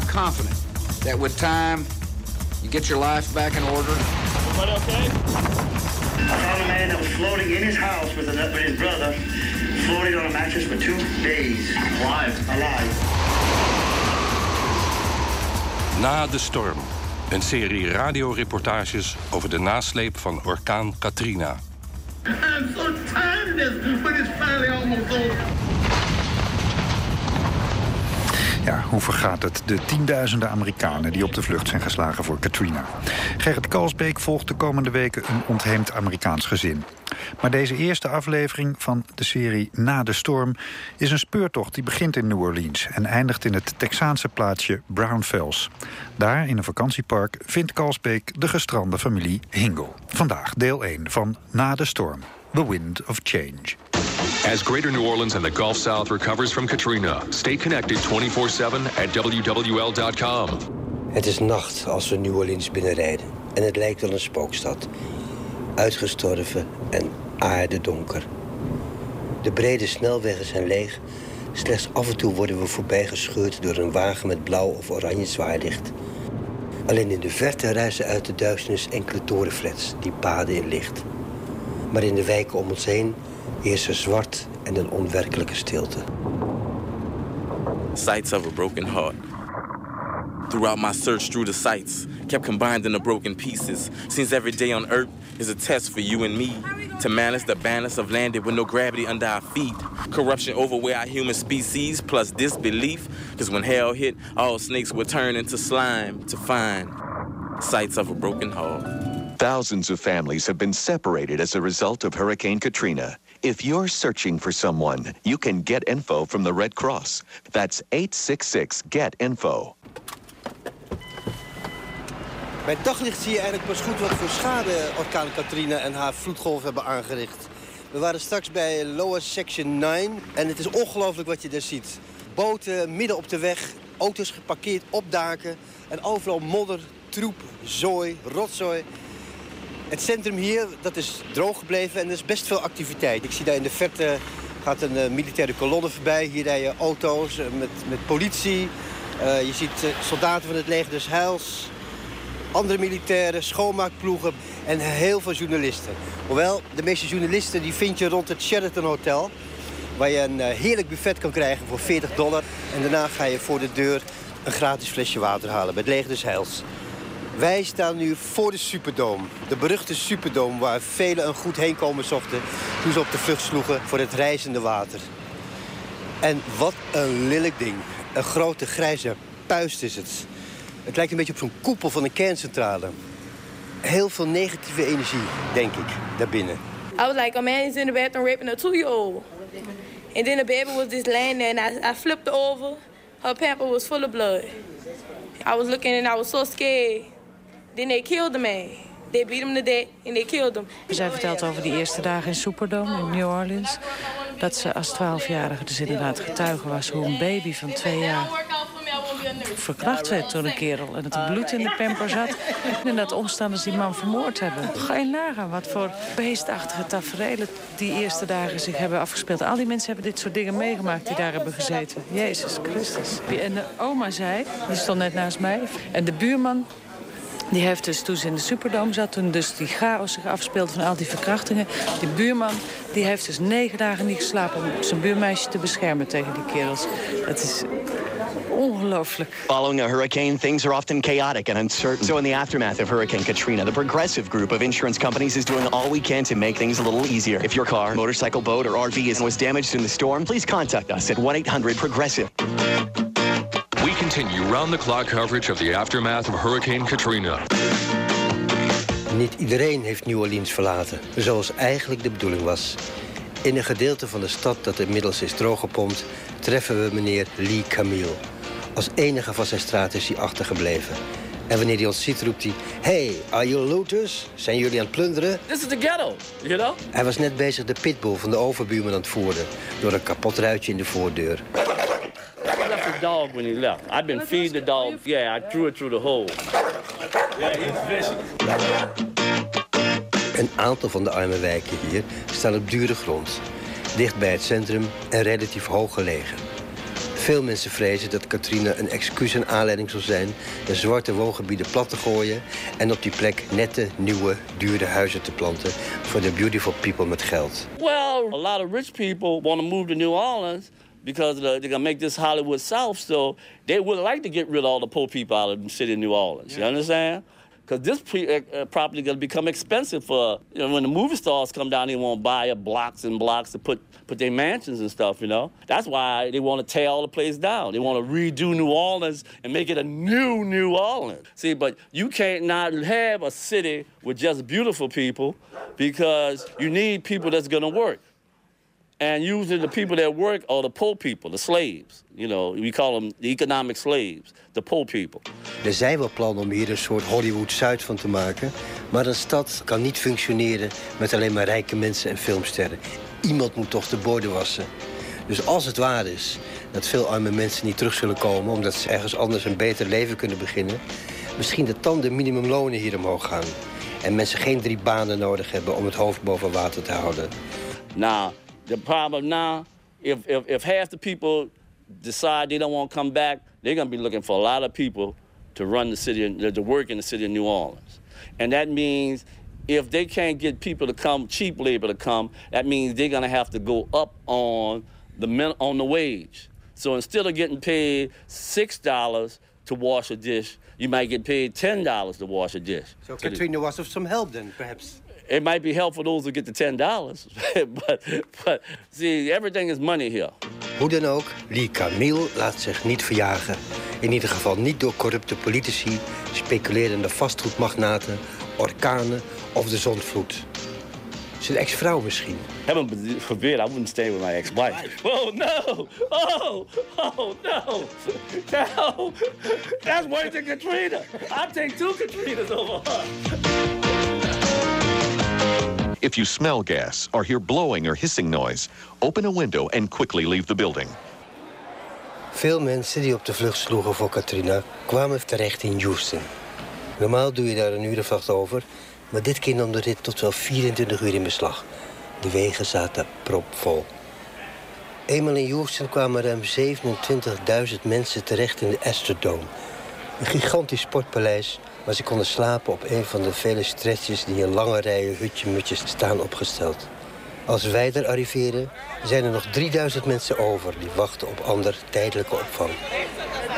I'm confident that with time, you get your life back in order. Everybody okay? I found a man that was floating in his house with, a, with his brother, floating on a mattress for two days. Alive. Alive. Na de storm. Een serie radioreportages over de nasleep van orkaan Katrina. I'm so tired of this, but it's finally almost over. Ja, hoe vergaat het de tienduizenden Amerikanen die op de vlucht zijn geslagen voor Katrina? Gerrit Kalsbeek volgt de komende weken een ontheemd Amerikaans gezin. Maar deze eerste aflevering van de serie Na de Storm is een speurtocht die begint in New Orleans en eindigt in het Texaanse plaatsje Brownfells. Daar, in een vakantiepark, vindt Kalsbeek de gestrande familie Hingle. Vandaag deel 1 van Na de Storm, The Wind of Change. As Greater New Orleans and the Gulf South recovers from Katrina, stay connected 24-7 at WWL.com. Het is nacht als we New Orleans binnenrijden. En het lijkt wel een spookstad. Uitgestorven en aardedonker. De brede snelwegen zijn leeg. Slechts af en toe worden we voorbijgescheurd door een wagen met blauw of oranje zwaarlicht. Alleen in de verte reizen uit de duisternis enkele torenflats die baden in licht. Maar in de wijken om ons heen heerst er zwart en een onwerkelijke stilte. Sights of a broken heart. Throughout my search through the sights, kept combined into broken pieces. Since every day on earth is a test for you and me. To manage the balance of landed with no gravity under our feet. Corruption overweigh our human species, plus disbelief. Cause when hell hit, all snakes would turn into slime to find sights of a broken heart. Thousands of families have been separated as a result of Hurricane Katrina. If you're searching for someone, you can get info from the Red Cross. That's 866 GET INFO. Bij daglicht zie je eigenlijk pas goed wat voor schade orkaan Katrina en haar vloedgolf hebben aangericht. We waren straks bij Lower Section 9 en het is ongelooflijk wat je daar ziet. Boten midden op de weg, auto's geparkeerd op daken en overal modder, troep, zooi, rotzooi. Het centrum hier, dat is droog gebleven en er is best veel activiteit. Ik zie daar in de verte gaat een uh, militaire kolonne voorbij. Hier rijden auto's uh, met, met politie. Uh, je ziet soldaten van het leger des Heils. Andere militairen, schoonmaakploegen en heel veel journalisten. Hoewel, de meeste journalisten die vind je rond het Sheraton Hotel... waar je een heerlijk buffet kan krijgen voor 40 dollar. En daarna ga je voor de deur een gratis flesje water halen bij het leger des Heils. Wij staan nu voor de Superdome. De beruchte Superdome waar velen een goed heenkomen zochten... toen ze op de vlucht sloegen voor het reizende water. En wat een lelijk ding. Een grote grijze puist is het. Het lijkt een beetje op zo'n koepel van een kerncentrale. Heel veel negatieve energie, denk ik, daarbinnen. I was like, a man is in the bathroom raping a two-year-old. And then the baby was just laying there and I, I flipped over. Her pamper was full of blood. I was looking and I was so scared. Then they killed the man. They beat him to death and they killed him. Zij vertelt over die eerste dagen in Superdome in New Orleans. Dat ze als twaalfjarige dus inderdaad getuige was hoe een baby van twee jaar verkracht werd door een kerel. En dat er bloed in de pamper zat. En dat omstanders die man vermoord hebben. Ga je nagaan wat voor beestachtige tafereelen die eerste dagen zich hebben afgespeeld. Al die mensen hebben dit soort dingen meegemaakt die daar hebben gezeten. Jezus Christus. En de oma zei, die stond net naast mij. En de buurman die heeft dus toen ze in de Superdome zat, toen dus die chaos zich afspeelde van al die verkrachtingen. Die buurman, die heeft dus negen dagen niet geslapen om zijn buurmeisje te beschermen tegen die kerels. Dat is ongelooflijk. Following a hurricane, things are often chaotic and uncertain. So in the aftermath of Hurricane Katrina, the Progressive Group of insurance companies is doing all we can to make things a little easier. If your car, motorcycle, boat, or RV is, was damaged in the storm, please contact us at 1-800-PROGRESSIVE. Continue round-the-clock coverage of the aftermath of Hurricane Katrina. Niet iedereen heeft New Orleans verlaten, zoals eigenlijk de bedoeling was. In een gedeelte van de stad dat inmiddels is drooggepompt... treffen we meneer Lee Camille. Als enige van zijn straat is hij achtergebleven. En wanneer hij ons ziet, roept hij... Hey, are you looters? Zijn jullie aan het plunderen? This is the ghetto, you know? Hij was net bezig de pitbull van de overbuurman aan het voeren... door een kapot ruitje in de voordeur. Dog when he left. I've been feeding the dog. Yeah, I threw it through the hole. Yeah, he's vicious. Een aantal van de arme wijken hier staan op dure grond. Dicht bij het centrum en relatief hoog gelegen. Veel mensen vrezen dat Katrina een excuus en aanleiding zal zijn... de zwarte woongebieden plat te gooien... en op die plek nette, nieuwe, dure huizen te planten... voor de beautiful people met geld. Well, a lot of rich people want to move to New Orleans because they're going to make this Hollywood South. So they would like to get rid of all the poor people out of the city of New Orleans. You understand? Because this pre- uh, property going to become expensive for you know when the movie stars come down. They want to buy up blocks and blocks to put put their mansions and stuff. You know that's why they want to tear all the place down. They want to redo New Orleans and make it a new New Orleans. See, but you can't not have a city with just beautiful people because you need people that's going to work. And usually the people that work are the poor people, the slaves. You know, we call them the economic slaves, the poor people. Er zijn wel plannen om hier een soort Hollywood-Zuid van te maken. Maar een stad kan niet functioneren met alleen maar rijke mensen en filmsterren. Iemand moet toch de borden wassen. Dus als het waar is dat veel arme mensen niet terug zullen komen... omdat ze ergens anders een beter leven kunnen beginnen... misschien dat dan de minimumlonen hier omhoog gaan. En mensen geen drie banen nodig hebben om het hoofd boven water te houden. Now, the problem now, if, if, if half the people decide they don't want to come back, they're going to be looking for a lot of people to run the city, uh, to work in the city of New Orleans. And that means if they can't get people to come, cheap labor to come, that means they're going to have to go up on the on the wage. So instead of getting paid six dollars to wash a dish, you might get paid ten dollars to wash a dish. So Katrina was of some help then, perhaps. It might be helpful those who get the ten dollars, but but see, everything is money here. Hoe dan ook, Lee Camille laat zich niet verjagen. In ieder geval niet door corrupte politici, speculerende vastgoedmagnaten, orkanen of de zondvloed. Zijn ex-vrouw misschien. Heaven forbid I wouldn't stay with my ex-wife. Oh no! Oh, oh no! No! That's worse than Katrina. I'll take two Katrinas over her. If you smell gas or hear blowing or hissing noise, open a window and quickly leave the building. Veel mensen die op de vlucht sloegen voor Katrina kwamen terecht in Houston. Normaal doe je daar een uur of acht over, maar dit keer nam de rit tot wel 24 uur in beslag. De wegen zaten propvol. Eenmaal in Houston kwamen ruim 27.000 mensen terecht in de Astrodome. Een gigantisch sportpaleis waar ze konden slapen op een van de vele stretches die in lange rijen hutje-mutjes staan opgesteld. Als wij er arriveren, zijn er nog 3000 mensen over die wachten op ander tijdelijke opvang.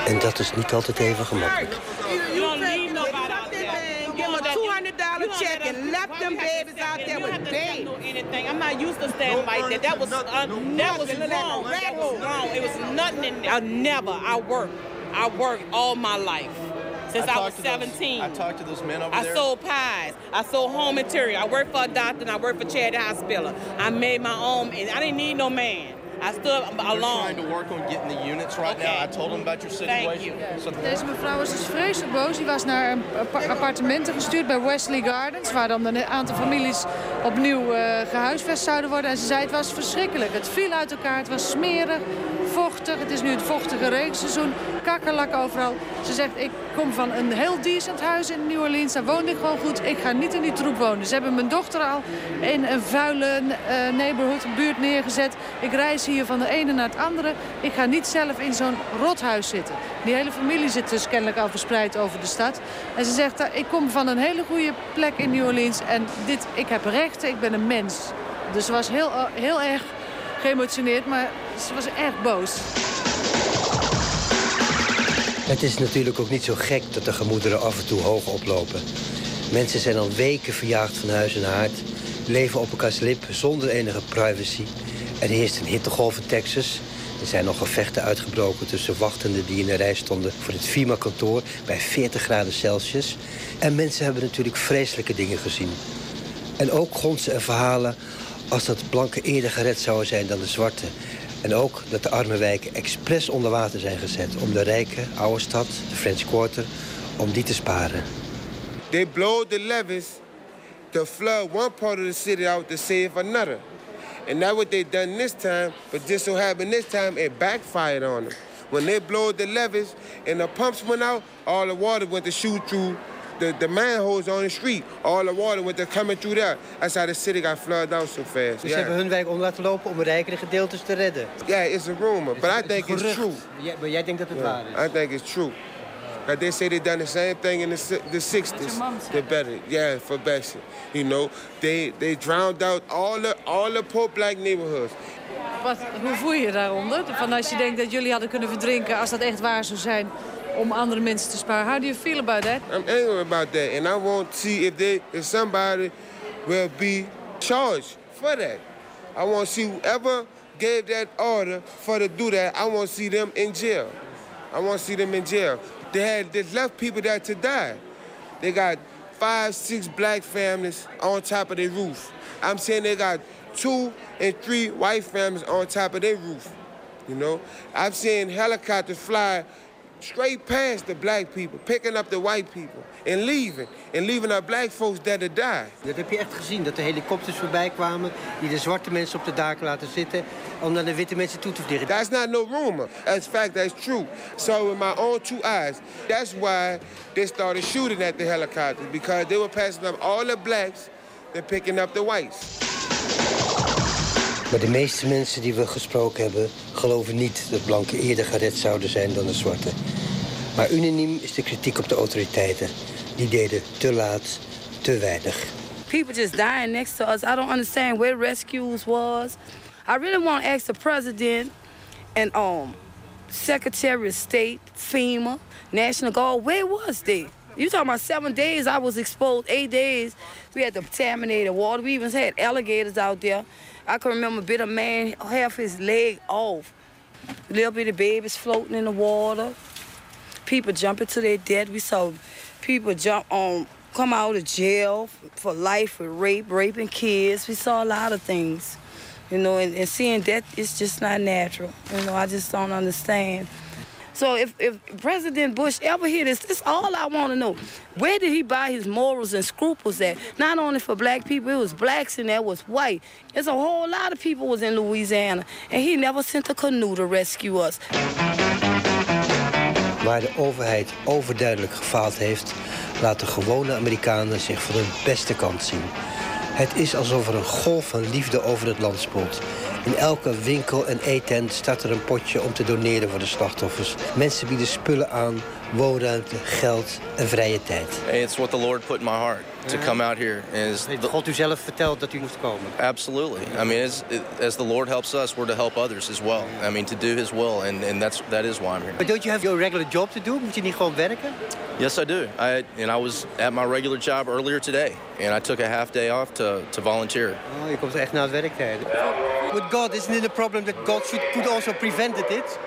En dat is niet altijd even gemakkelijk. Check and left them babies out there with babes. anything. I'm not used to standing like that. That was uh, that was wrong. That was wrong. It was nothing in there. I never. I worked. I worked all my life. Since I, was 17. I talked to those men over I there. I sold pies. I sold home material. I worked for a doctor and I worked for Charity Hospital. I made my own, and I didn't need no man. I stood We're alone. trying to work on getting the units right now. I told them about your situation. Deze mevrouw was dus vreselijk boos. Die was naar een appa- appartementen gestuurd bij Wesley Gardens... waar dan een aantal families opnieuw eh, gehuisvest zouden worden. En ze zei het was verschrikkelijk. Het viel uit elkaar, het was smerig, vochtig. Het is nu het vochtige reekseizoen, kakkerlak overal. Ze zegt, ik kom van een heel decent huis in New Orleans. Daar woonde ik gewoon goed. Ik ga niet in die troep wonen. Ze hebben mijn dochter al in een vuile eh, neighborhood, buurt neergezet. Ik reis hier van de ene naar het andere. Ik ga niet zelf in zo'n rothuis zitten. Die hele familie zit dus kennelijk al verspreid over de stad. En ze zegt, eh, ik kom van een hele goede plek in New Orleans. En dit, ik heb rechten, ik ben een mens. Dus ze was heel, eh, heel erg geëmotioneerd, maar ze was erg boos. Het is natuurlijk ook niet zo gek dat de gemoederen af en toe hoog oplopen. Mensen zijn al weken verjaagd van huis en haard, leven op elkaars lip zonder enige privacy. Er heerst een hittegolf in Texas. Er zijn nog gevechten uitgebroken tussen wachtenden die in de rij stonden voor het FIMA-kantoor bij 40 graden Celsius. En mensen hebben natuurlijk vreselijke dingen gezien. En ook grondsen en verhalen als dat blanken eerder gered zouden zijn dan de zwarte. En ook dat de arme wijken expres onder water zijn gezet... om de rijke oude stad, de French Quarter, om die te sparen. They blow the levees to flood one part of the city out to save another. And that's what they done this time, but just so happened this time it backfired on them. When they blowed the levees and the pumps went out, all the water went to shoot through the, the manholes on the street, all the water went coming through there. That's how the city got flooded out so fast. Dus ze hebben hun wijk om laten lopen om rijkere gedeeltes te redden. Yeah, it's a rumor, but I think it's true. Ja, maar jij denkt dat het waar is? I think it's true. Like they say they done the same thing in the, the 60s. The better, yeah, for Bessie. You know, they they drowned out all the all the poor black neighborhoods. Wat, hoe voel je je daaronder? Van als je denkt dat jullie hadden kunnen verdrinken, als dat echt waar zou zijn, om andere mensen te sparen. How do you feel about that? I'm angry about that, and I want to see if they if somebody will be charged for that. I want to see whoever gave that order for to do that. I want to see them in jail. I want to see them in jail. They had they left people there to die. They got five, six black families on top of their roof. I'm saying they got two and three white families on top of their roof. You know, I've seen helicopters fly straight past the black people, picking up the white people and leaving. And leaving our black folks there to die. Dat heb je echt gezien, dat de helikopters voorbij kwamen... die de zwarte mensen op de daken laten zitten... om naar de witte mensen toe te vliegen. That's not no rumor. That's fact, that's true. So with my own two eyes, that's why they started shooting at the helicopters. Because they were passing up all the blacks and picking up the whites. Maar de meeste mensen die we gesproken hebben... geloven niet dat blanken eerder gered zouden zijn dan de zwarte. Maar unaniem is de kritiek op de autoriteiten. Die deden te laat, te weinig. People just dying next to us. I don't understand where rescues was. I really want to ask the president and um Secretary of State, FEMA, National Guard, where was they? You talking about seven days I was exposed, eight days. We had contaminated water. We even had alligators out there. I can remember a bit of man half his leg off. Little bitty babies floating in the water. People jumping to their death. We saw people jump on come out of jail for life for rape, raping kids. We saw a lot of things. You know, and, and seeing that is just not natural. You know, I just don't understand. So if, if President Bush ever hear this, this all I want to know. Where did he buy his morals and scruples at? Not only for black people, it was blacks and that was white. There's a whole lot of people was in Louisiana. And he never sent a canoe to rescue us. Waar de overheid overduidelijk gefaald heeft... laten gewone Amerikanen zich van hun beste kant zien. Het is alsof er een golf van liefde over het land spoelt. In elke winkel en eetent staat er een potje om te doneren voor de slachtoffers. Mensen bieden spullen aan, woonruimte, geld en vrije tijd. Lord to come out here. Is Heeft God u zelf verteld dat u moest komen? Absolutely. I mean, as, as the Lord helps us, we're to help others as well. I mean, to do His will, and, and that's that is why I'm here. But don't you have your regular job to do? Moet je niet gewoon werken? Yes, I do. I and I was at my regular job earlier today, and I took a half day off to, to volunteer. Oh, je komt echt na het. With God, isn't it a problem that God should, could also prevented it?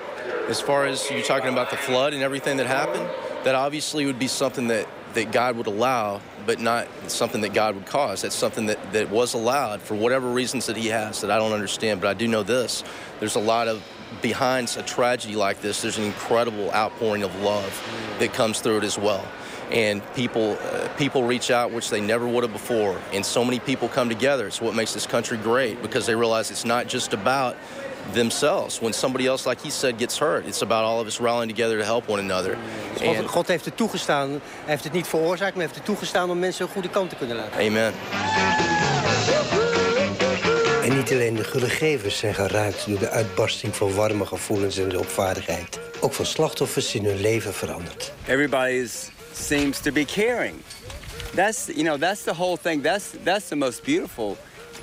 As far as you're talking about the flood and everything that happened, that obviously would be something that, that God would allow, but not something that God would cause. That's something that, that was allowed for whatever reasons that He has that I don't understand. But I do know this there's a lot of behind a tragedy like this, there's an incredible outpouring of love that comes through it as well. And people, uh, people reach out, which they never would have before. And so many people come together. It's what makes this country great because they realize it's not just about themselves. When somebody else, like he said, gets hurt, it's about all of us rallying together to help one another. God, And, God heeft het toegestaan. Hij heeft het niet veroorzaakt, maar heeft het toegestaan om mensen een goede kant te kunnen laten. amen. En niet alleen de gullegevers zijn geraakt door de uitbarsting van warme gevoelens en hulpvaardigheid. Ook van slachtoffers in hun leven veranderd. everybody is, seems to be caring. That's you know that's the whole thing. That's that's the most beautiful,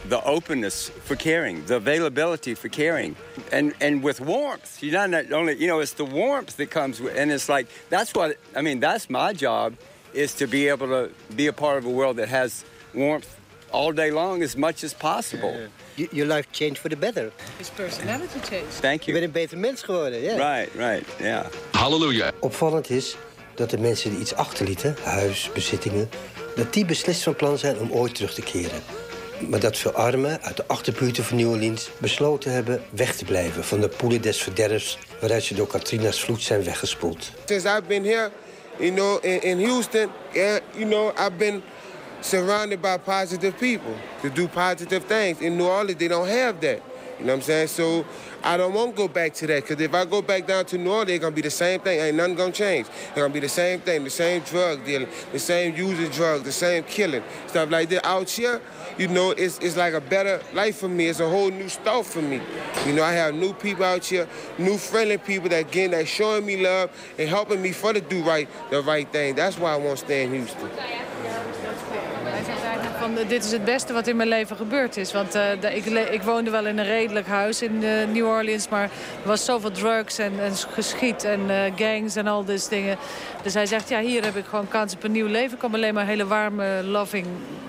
the openness for caring, the availability for caring, and and with warmth. You're not only you know it's the warmth that comes with, and it's like that's what I mean. That's my job, is to be able to be a part of a world that has warmth all day long as much as possible. Y- Your life changed for the better. His personality changed. Thank Je you. bent een beter mens geworden, ja. Right, right, yeah. Hallelujah. Opvallend is dat de mensen die iets achterlieten, huis, bezittingen... dat die beslist van plan zijn om ooit terug te keren. Maar dat veel armen uit de achterbuurten van New Orleans besloten hebben weg te blijven van de poelen des verderfs waaruit ze door Katrina's vloed zijn weggespoeld. Since I've been here, you know, in, in Houston, yeah, you know, I've been surrounded by positive people to do positive things. In New Orleans, they don't have that. You know what I'm saying? So I don't want to go back to that because if I go back down to New Orleans, it's going to be the same thing. Ain't nothing going to change. It's going to be the same thing, the same drug dealing, the same using drugs, the same killing, stuff like that. Out here, you know, it's, it's like a better life for me. It's a whole new start for me. You know, I have new people out here, new friendly people that again, that showing me love and helping me for to do right, the right thing. That's why I want to stay in Houston. Van, eh, dit is het beste wat in mijn leven gebeurd is. Want uh, de, ik, ik, woonde wel in een redelijk huis in uh, New Orleans. Maar er was zoveel drugs en, en geschiet en uh, gangs en al die dingen. Dus hij zegt, ja, hier heb ik gewoon kans op een nieuw leven. Ik kom alleen maar hele warme, loving,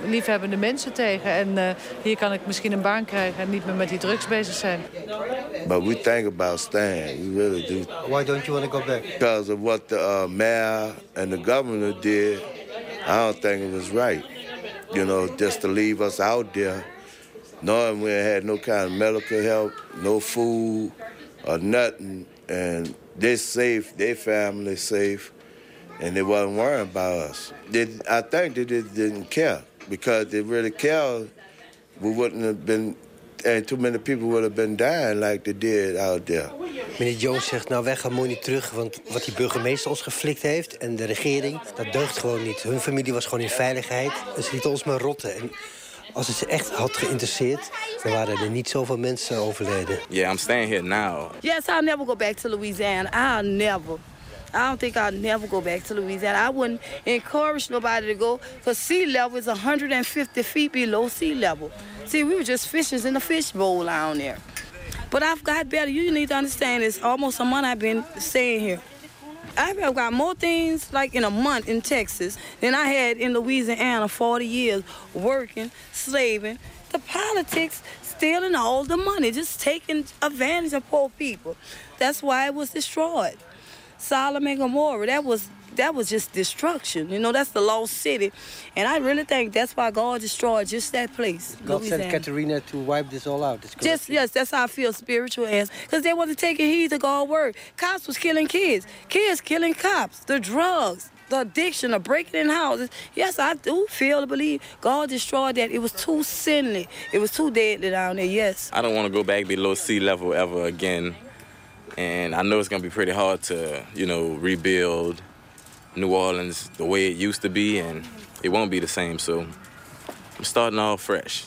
liefhebbende mensen tegen. En hier kan ik misschien een baan krijgen en niet meer met die drugs bezig zijn. But we think about staying. We really do. Why don't you want to go back? Because of what the uh, mayor and the governor did. I don't think it was right. You know, just to leave us out there, knowing we had no kind of medical help, no food, or nothing, and they safe, their family safe, and they wasn't worrying about us. They, I think they just didn't care. Because they really cared, we wouldn't have been, and too many people would have been dying like they did out there. Meneer Jones zegt, nou wij gaan mooi niet terug... want wat die burgemeester ons geflikt heeft en de regering... dat deugt gewoon niet. Hun familie was gewoon in veiligheid. En ze lieten ons maar rotten. En als het ze echt had geïnteresseerd... dan waren er niet zoveel mensen overleden. Yeah, I'm staying here now. Yes, I'll never go back to Louisiana. I'll never. I don't think I'll never go back to Louisiana. I wouldn't encourage nobody to go because sea level is 150 feet below sea level. See, we were just fishers in a fishbowl down there. But I've got better. You need to understand it's almost a month I've been staying here. I've got more things like in a month in Texas than I had in Louisiana 40 years working, slaving. The politics stealing all the money, just taking advantage of poor people. That's why it was destroyed. Solomon and Gomorrah, that was that was just destruction. You know, that's the lost city. And I really think that's why God destroyed just that place. God sent Katerina to wipe this all out. Just, yes, that's how I feel spiritual as. Because they wasn't taking heed to God's word. Cops was killing kids. Kids killing cops. The drugs. The addiction of breaking in houses. Yes, I do feel to believe God destroyed that. It was too sinly. It was too deadly down there, yes. I don't want to go back below sea level ever again. And I know it's going to be pretty hard to, you know, rebuild New Orleans the way it used to be, and it won't be the same. So I'm starting all fresh.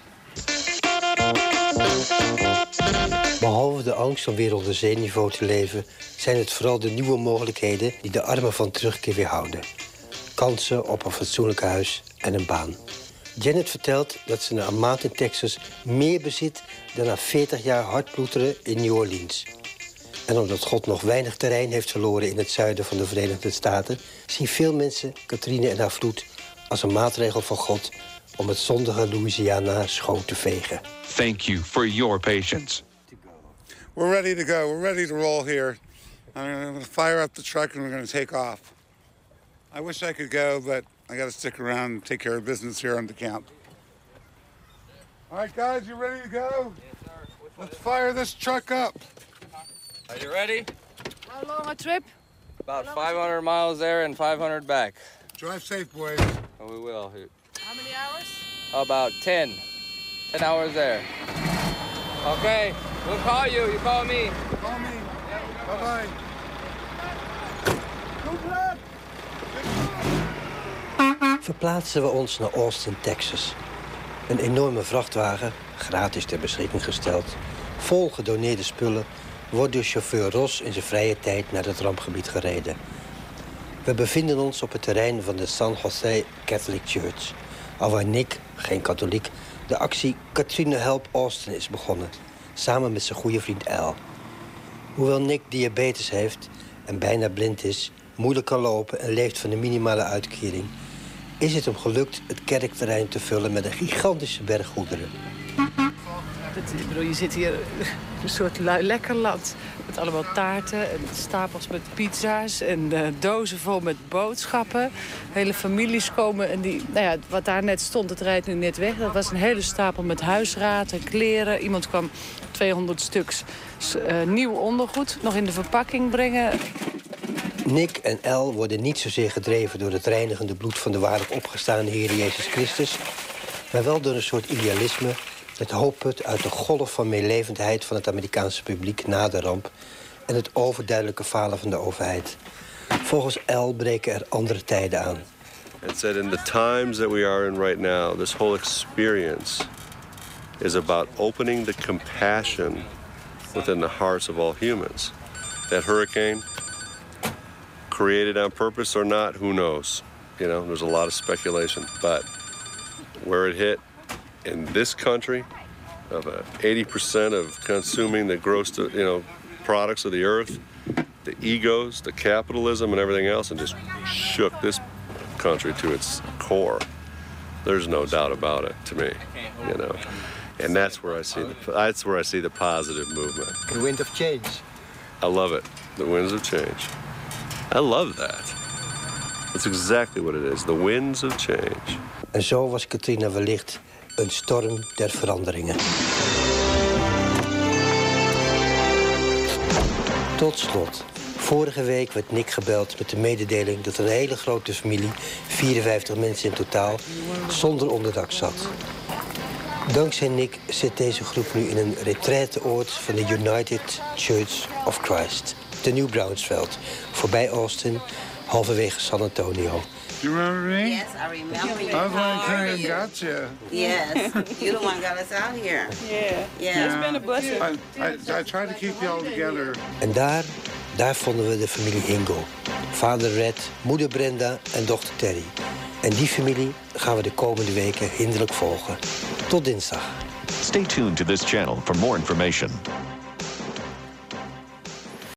Behalve de angst om weer op de zeeniveau te leven, zijn het vooral de nieuwe mogelijkheden die de armen van terugkeer weerhouden. Kansen op een fatsoenlijk huis en een baan. Janet vertelt dat ze na een maand in Texas meer bezit dan na 40 jaar hardbloederen in New Orleans. En omdat God nog weinig terrein heeft verloren in het zuiden van de Verenigde Staten, zien veel mensen Katrine en haar vloed als een maatregel van God om het zondige Louisiana schoon te vegen. Thank you for your patience. We're ready to go. We're ready to roll here. I'm going to fire up the truck and we're going to take off. I wish I could go, but I got to stick around and take care of business here on the camp. All right, guys, you ready to go? Let's fire this truck up. Are you ready? How long a trip? About 500 miles there and 500 back. Drive safe, boys. Oh, we will. How many hours? About 10. 10 hours there. Okay, we'll call you. You call me. Call me. Bye-bye. Verplaatsen we ons naar Austin, Texas. Een enorme vrachtwagen, gratis ter beschikking gesteld... vol gedoneerde spullen wordt door chauffeur Ros in zijn vrije tijd naar het rampgebied gereden. We bevinden ons op het terrein van de San Jose Catholic Church... alwaar Nick, geen katholiek, de actie Katrina Help Austin is begonnen... samen met zijn goede vriend Al. Hoewel Nick diabetes heeft en bijna blind is... moeilijk kan lopen en leeft van de minimale uitkering... is het hem gelukt het kerkterrein te vullen met een gigantische berg goederen. je zit hier een soort lekker land. Met allemaal taarten en stapels met pizza's en uh, dozen vol met boodschappen. Hele families komen en die, nou ja, wat daar net stond, het rijdt nu net weg. Dat was een hele stapel met huisraad en kleren. Iemand kwam 200 stuks uh, nieuw ondergoed nog in de verpakking brengen. Nick en El worden niet zozeer gedreven door het reinigende bloed van de waarlijk opgestaande Heer Jezus Christus, maar wel door een soort idealisme Het hoofdput uit de golf van meelevendheid van het Amerikaanse publiek na de ramp... en het overduidelijke falen van de overheid. Volgens El breken er andere tijden aan. and said in the times that we are in right now, this whole experience is about opening the compassion within the hearts of all humans. That hurricane, created on purpose or not, who knows? You know, there's a lot of speculation. But where it hit in this country, of uh, 80% of consuming the gross, you know, products of the earth, the egos, the capitalism, and everything else, and just shook this country to its core. There's no doubt about it to me, you know. And that's where I see the that's where I see the positive movement. The wind of change. I love it. The winds of change. I love that. That's exactly what it is. The winds of change. En zo was Katrina wellicht een storm der veranderingen. Tot slot. Vorige week werd Nick gebeld met de mededeling dat een hele grote familie, 54 mensen in totaal, zonder onderdak zat. Dankzij Nick zit deze groep nu in een retraiteoord van de United Church of Christ, te New Brownsveld, voorbij Austin, halverwege San Antonio. You remember me? Yes, I remember you. I was the one How who are came and you? got you. Yes, you the one got us out here. Yeah. Yeah. It's been a blessing. I, I, I tried to keep you all together. En daar, daar vonden we de familie Hingle. Vader Red, moeder Brenda en dochter Terry. En die familie gaan we de komende weken hinderlijk volgen. Tot dinsdag. Stay tuned to this channel for more information.